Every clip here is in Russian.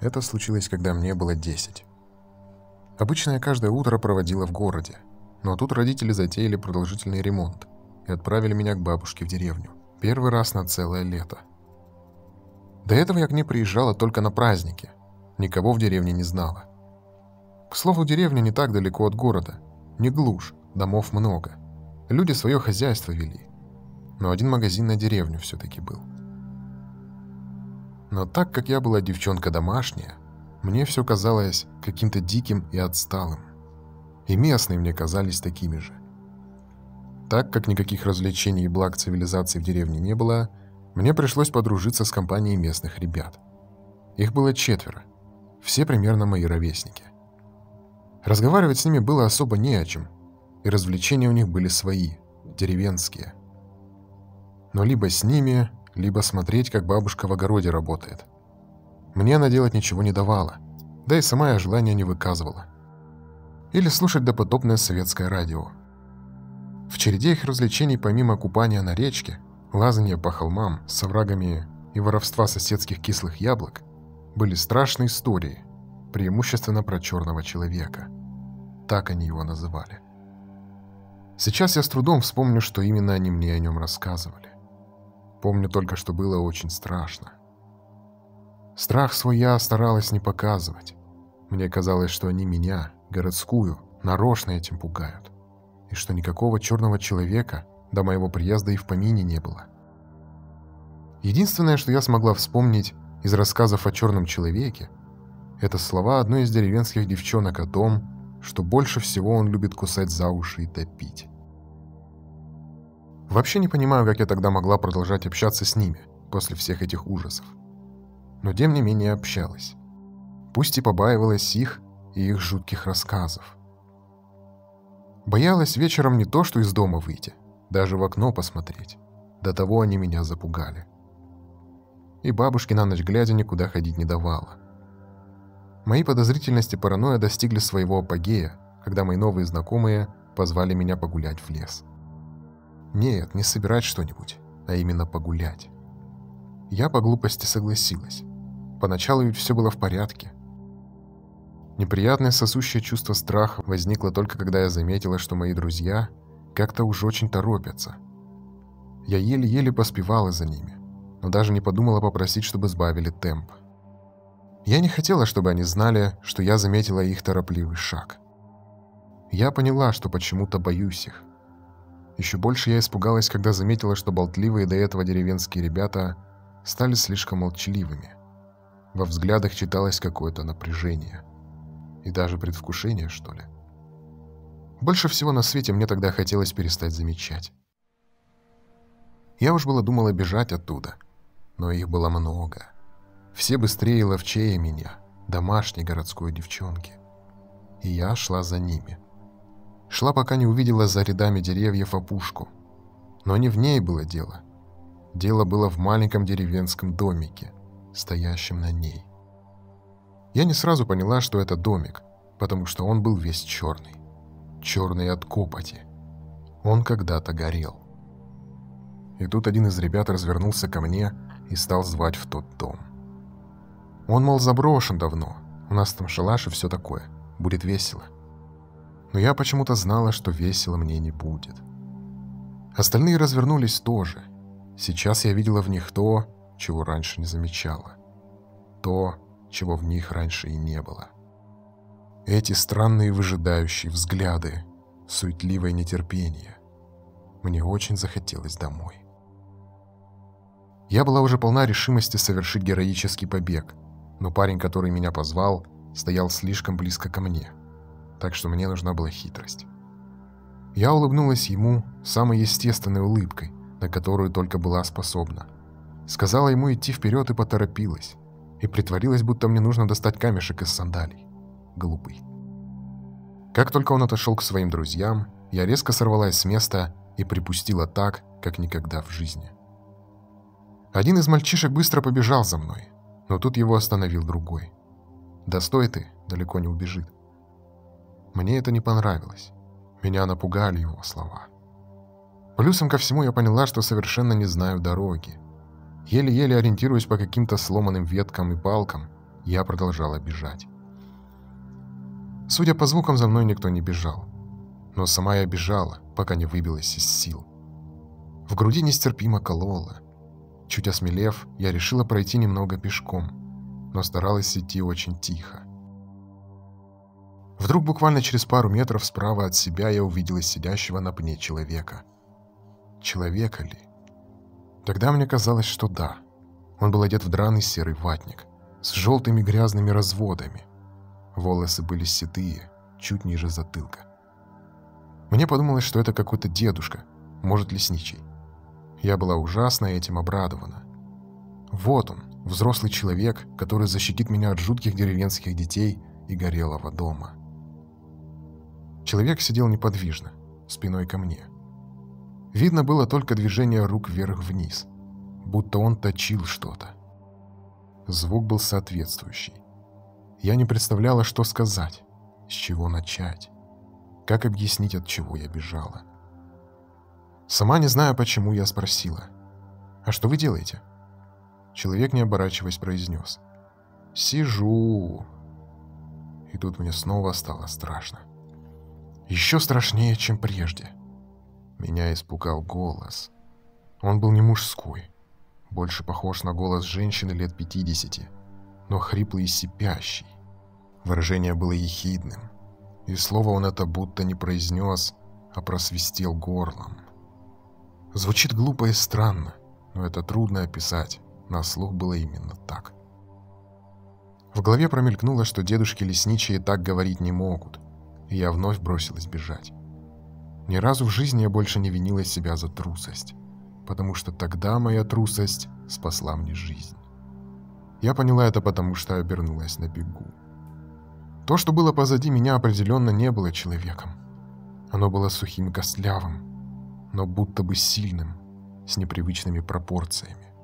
Это случилось, когда мне было 10. Обычно я каждое утро проводила в городе, но тут родители затеяли продолжительный ремонт и отправили меня к бабушке в деревню. Первый раз на целое лето. До этого я к ней приезжала только на праздники. Никого в деревне не знала. К слову, деревня не так далеко от города. Не глушь, домов много. Люди свое хозяйство вели. Но один магазин на деревню все-таки был. Но так как я была девчонка домашняя, мне все казалось каким-то диким и отсталым. И местные мне казались такими же. Так как никаких развлечений и благ цивилизации в деревне не было, мне пришлось подружиться с компанией местных ребят. Их было четверо, все примерно мои ровесники. Разговаривать с ними было особо не о чем, и развлечения у них были свои, деревенские. Но либо с ними, либо смотреть, как бабушка в огороде работает. Мне она делать ничего не давала, да и сама я желания не выказывала. Или слушать допотопное советское радио. В череде их развлечений помимо купания на речке, лазания по холмам с оврагами и воровства соседских кислых яблок, были страшные истории, преимущественно про черного человека. Так они его называли. Сейчас я с трудом вспомню, что именно они мне о нем рассказывали. Помню только, что было очень страшно. Страх свой я старалась не показывать. Мне казалось, что они меня, городскую, нарочно этим пугают. И что никакого черного человека до моего приезда и в помине не было. Единственное, что я смогла вспомнить из рассказов о черном человеке, это слова одной из деревенских девчонок о том, что больше всего он любит кусать за уши и топить. Вообще не понимаю, как я тогда могла продолжать общаться с ними после всех этих ужасов. Но тем не менее общалась. Пусть и побаивалась их и их жутких рассказов. Боялась вечером не то, что из дома выйти, даже в окно посмотреть. До того они меня запугали. И бабушке на ночь глядя никуда ходить не давала. Мои подозрительности паранойя достигли своего апогея, когда мои новые знакомые позвали меня погулять в лес. Нет, не собирать что-нибудь, а именно погулять. Я по глупости согласилась. Поначалу ведь все было в порядке. Неприятное сосущее чувство страха возникло только когда я заметила, что мои друзья как-то уж очень торопятся. Я еле-еле поспевала за ними, но даже не подумала попросить, чтобы сбавили темп. Я не хотела, чтобы они знали, что я заметила их торопливый шаг. Я поняла, что почему-то боюсь их. Еще больше я испугалась, когда заметила, что болтливые до этого деревенские ребята стали слишком молчаливыми. Во взглядах читалось какое-то напряжение. И даже предвкушение, что ли. Больше всего на свете мне тогда хотелось перестать замечать. Я уж было думала бежать оттуда, но их было много. Все быстрее и ловчее меня, домашней городской девчонки. И я шла за ними. Шла, пока не увидела за рядами деревьев опушку. Но не в ней было дело. Дело было в маленьком деревенском домике, стоящем на ней. Я не сразу поняла, что это домик, потому что он был весь черный. Черный от копоти. Он когда-то горел. И тут один из ребят развернулся ко мне и стал звать в тот дом. Он, мол, заброшен давно, у нас там шалаш и все такое, будет весело но я почему-то знала, что весело мне не будет. Остальные развернулись тоже. Сейчас я видела в них то, чего раньше не замечала. То, чего в них раньше и не было. Эти странные выжидающие взгляды, суетливое нетерпение. Мне очень захотелось домой. Я была уже полна решимости совершить героический побег, но парень, который меня позвал, стоял слишком близко ко мне – так что мне нужна была хитрость. Я улыбнулась ему самой естественной улыбкой, на которую только была способна. Сказала ему идти вперед и поторопилась. И притворилась, будто мне нужно достать камешек из сандалий. Глупый. Как только он отошел к своим друзьям, я резко сорвалась с места и припустила так, как никогда в жизни. Один из мальчишек быстро побежал за мной, но тут его остановил другой. «Да стой ты, далеко не убежит». Мне это не понравилось. Меня напугали его слова. Плюсом ко всему я поняла, что совершенно не знаю дороги. Еле-еле ориентируясь по каким-то сломанным веткам и палкам, Я продолжала бежать. Судя по звукам, за мной никто не бежал. Но сама я бежала, пока не выбилась из сил. В груди нестерпимо кололо. Чуть осмелев, я решила пройти немного пешком, но старалась идти очень тихо. Вдруг буквально через пару метров справа от себя я увидела сидящего на пне человека. Человека ли? Тогда мне казалось, что да. Он был одет в драный серый ватник с желтыми грязными разводами. Волосы были седые, чуть ниже затылка. Мне подумалось, что это какой-то дедушка, может, лесничий. Я была ужасно этим обрадована. Вот он, взрослый человек, который защитит меня от жутких деревенских детей и горелого дома. Человек сидел неподвижно, спиной ко мне. Видно было только движение рук вверх-вниз, будто он точил что-то. Звук был соответствующий. Я не представляла, что сказать, с чего начать, как объяснить, от чего я бежала. Сама не зная, почему, я спросила. «А что вы делаете?» Человек, не оборачиваясь, произнес. «Сижу». И тут мне снова стало страшно. Еще страшнее, чем прежде. Меня испугал голос. Он был не мужской, больше похож на голос женщины лет 50, но хриплый и сипящий. Выражение было ехидным, и слово он это будто не произнес, а просвистел горлом. Звучит глупо и странно, но это трудно описать, на слух было именно так. В голове промелькнуло, что дедушки лесничие так говорить не могут, и я вновь бросилась бежать. Ни разу в жизни я больше не винила себя за трусость потому что тогда моя трусость спасла мне жизнь. Я поняла это потому, что обернулась на бегу. То, что было позади меня, определенно не было человеком. Оно было сухим и костлявым, но будто бы сильным, с непривычными пропорциями.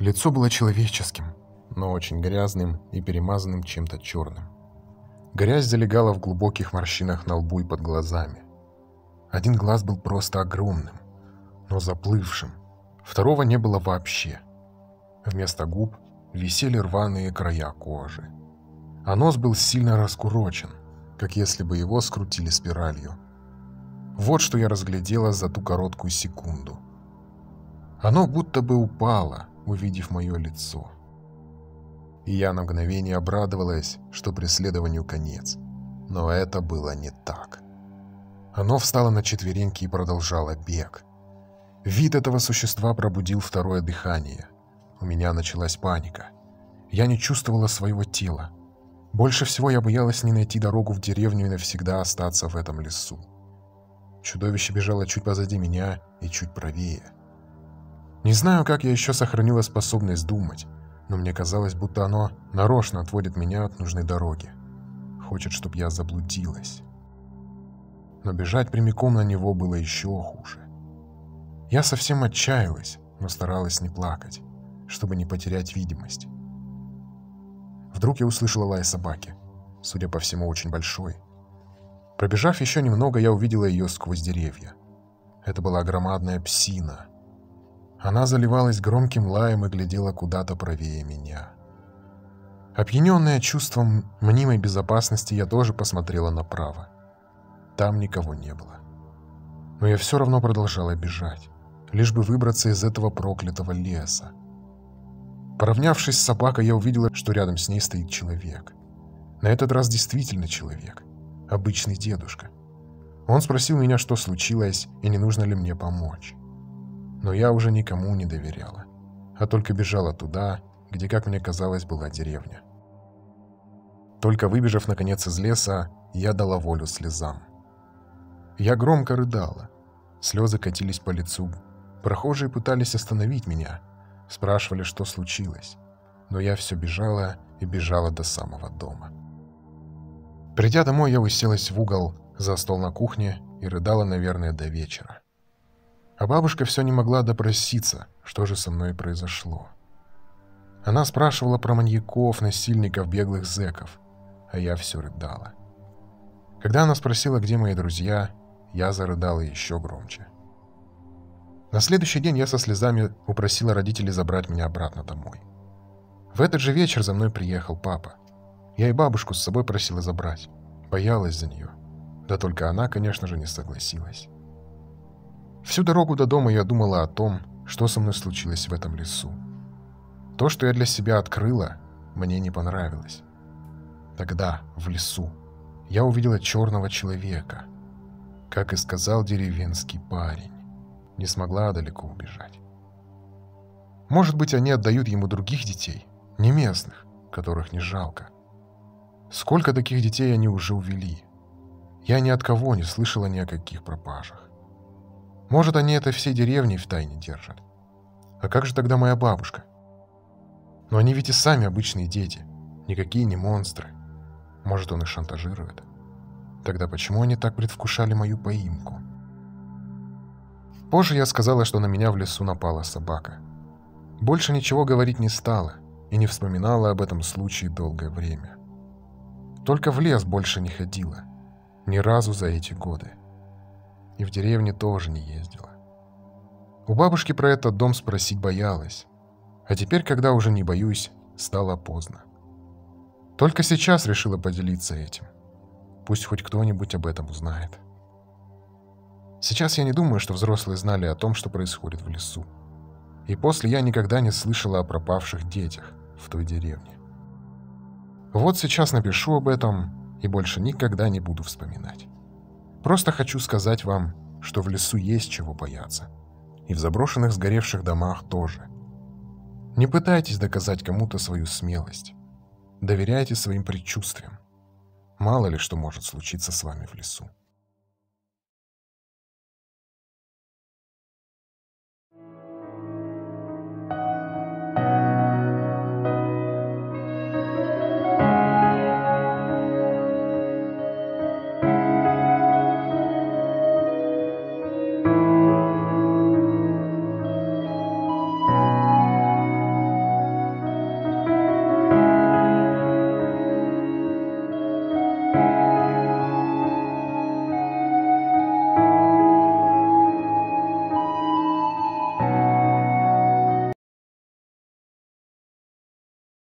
Лицо было человеческим, но очень грязным и перемазанным чем-то черным. Грязь залегала в глубоких морщинах на лбу и под глазами. Один глаз был просто огромным, но заплывшим. Второго не было вообще. Вместо губ висели рваные края кожи. А нос был сильно раскурочен, как если бы его скрутили спиралью. Вот что я разглядела за ту короткую секунду. Оно будто бы упало, увидев мое лицо. И я на мгновение обрадовалась, что преследованию конец. Но это было не так. Оно встало на четвереньки и продолжало бег. Вид этого существа пробудил второе дыхание. У меня началась паника. Я не чувствовала своего тела. Больше всего я боялась не найти дорогу в деревню и навсегда остаться в этом лесу. Чудовище бежало чуть позади меня и чуть правее. Не знаю, как я еще сохранила способность думать, но мне казалось, будто оно нарочно отводит меня от нужной дороги. Хочет, чтобы я заблудилась. Но бежать прямиком на него было еще хуже. Я совсем отчаялась, но старалась не плакать, чтобы не потерять видимость. Вдруг я услышала лай собаки, судя по всему, очень большой. Пробежав еще немного, я увидела ее сквозь деревья. Это была громадная псина. Она заливалась громким лаем и глядела куда-то правее меня. Опьяненная чувством мнимой безопасности, я тоже посмотрела направо. Там никого не было. Но я все равно продолжала бежать лишь бы выбраться из этого проклятого леса. Поравнявшись с собакой, я увидела, что рядом с ней стоит человек. На этот раз действительно человек. Обычный дедушка. Он спросил меня, что случилось и не нужно ли мне помочь. Но я уже никому не доверяла, а только бежала туда, где, как мне казалось, была деревня. Только выбежав наконец из леса, я дала волю слезам. Я громко рыдала. Слезы катились по лицу, Прохожие пытались остановить меня, спрашивали, что случилось, но я все бежала и бежала до самого дома. Придя домой, я уселась в угол за стол на кухне и рыдала, наверное, до вечера. А бабушка все не могла допроситься, что же со мной произошло. Она спрашивала про маньяков, насильников, беглых зэков, а я все рыдала. Когда она спросила, где мои друзья, я зарыдала еще громче. На следующий день я со слезами упросила родителей забрать меня обратно домой. В этот же вечер за мной приехал папа. Я и бабушку с собой просила забрать. Боялась за нее. Да только она, конечно же, не согласилась. Всю дорогу до дома я думала о том, что со мной случилось в этом лесу. То, что я для себя открыла, мне не понравилось. Тогда, в лесу, я увидела черного человека. Как и сказал деревенский парень, не смогла далеко убежать. Может быть, они отдают ему других детей, не местных, которых не жалко. Сколько таких детей они уже увели? Я ни от кого не слышала ни о каких пропажах. Может, они это всей деревней в тайне держат. А как же тогда моя бабушка? Но они ведь и сами обычные дети, никакие не монстры. Может, он их шантажирует? Тогда почему они так предвкушали мою поимку? Позже я сказала, что на меня в лесу напала собака. Больше ничего говорить не стала и не вспоминала об этом случае долгое время. Только в лес больше не ходила. Ни разу за эти годы и в деревне тоже не ездила. У бабушки про этот дом спросить боялась, а теперь, когда уже не боюсь, стало поздно. Только сейчас решила поделиться этим. Пусть хоть кто-нибудь об этом узнает. Сейчас я не думаю, что взрослые знали о том, что происходит в лесу. И после я никогда не слышала о пропавших детях в той деревне. Вот сейчас напишу об этом и больше никогда не буду вспоминать. Просто хочу сказать вам, что в лесу есть чего бояться. И в заброшенных сгоревших домах тоже. Не пытайтесь доказать кому-то свою смелость. Доверяйте своим предчувствиям. Мало ли что может случиться с вами в лесу.